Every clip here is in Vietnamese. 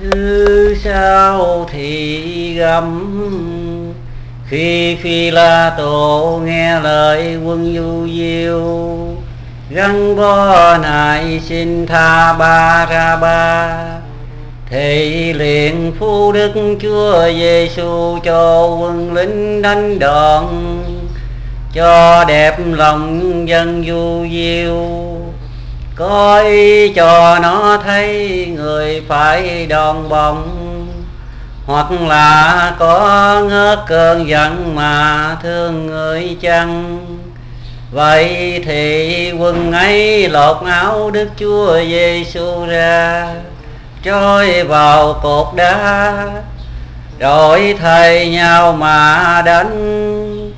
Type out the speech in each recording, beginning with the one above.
thứ sau thì gầm khi phi la tổ nghe lời quân du diêu gắn bó này xin tha ba ra ba. Thì liền phu đức chúa giêsu cho quân lính đánh đòn, cho đẹp lòng dân du diêu coi cho nó thấy người phải đòn bọng hoặc là có ngớt cơn giận mà thương người chăng? Vậy thì quân ấy lột áo đức chúa giêsu ra, trôi vào cột đá. Đổi thay nhau mà đánh,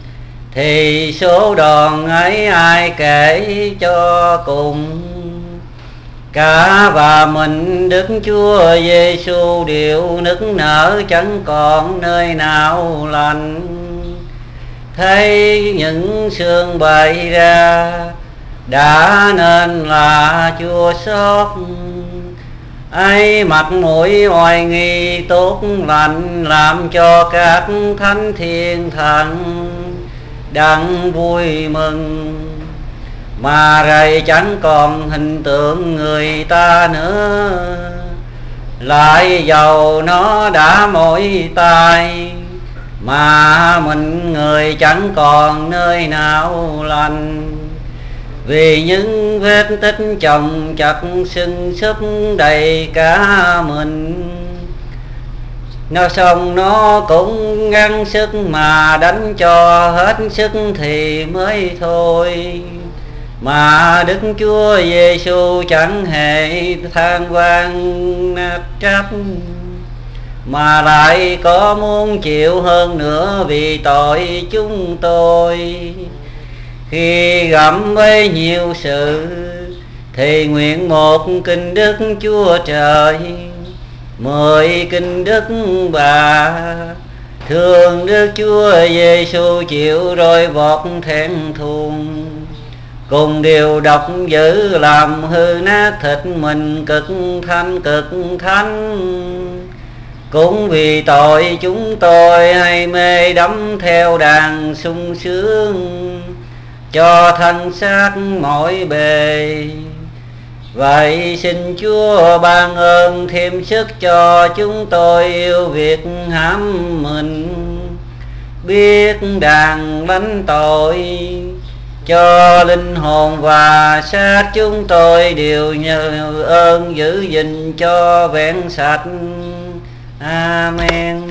thì số đòn ấy ai kể cho cùng? Cả và mình đức chúa giêsu đều nức nở chẳng còn nơi nào lành. Thấy những xương bày ra, đã nên là chua xót. Ấy mặt mũi oai nghi tốt lành làm cho các thánh thiên thần đặng vui mừng mà rầy chẳng còn hình tượng người ta nữa. Lại giàu nó đã mỏi tay mà mình người chẳng còn nơi nào lành. Vì những vết tích chồng chặt sưng súp đầy cả mình. Nó xong nó cũng ngăn sức mà đánh cho hết sức thì mới thôi mà đức chúa giêsu chẳng hề than van trách mà lại có muốn chịu hơn nữa vì tội chúng tôi. Khi gặm với nhiều sự, thì nguyện một kinh đức chúa trời, mười kinh đức bà. Thương đức chúa giêsu chịu rồi vọt thẹn thùng cùng điều độc dữ làm hư nát thịt mình cực thanh cực thanh. Cũng vì tội chúng tôi hay mê đắm theo đàn sung sướng, cho thân xác mỏi bề. Vậy xin chúa ban ơn thêm sức cho chúng tôi yêu việc hãm mình, biết đàn lánh tội cho linh hồn và xác chúng tôi đều nhờ ơn giữ gìn cho vẹn sạch. Amen.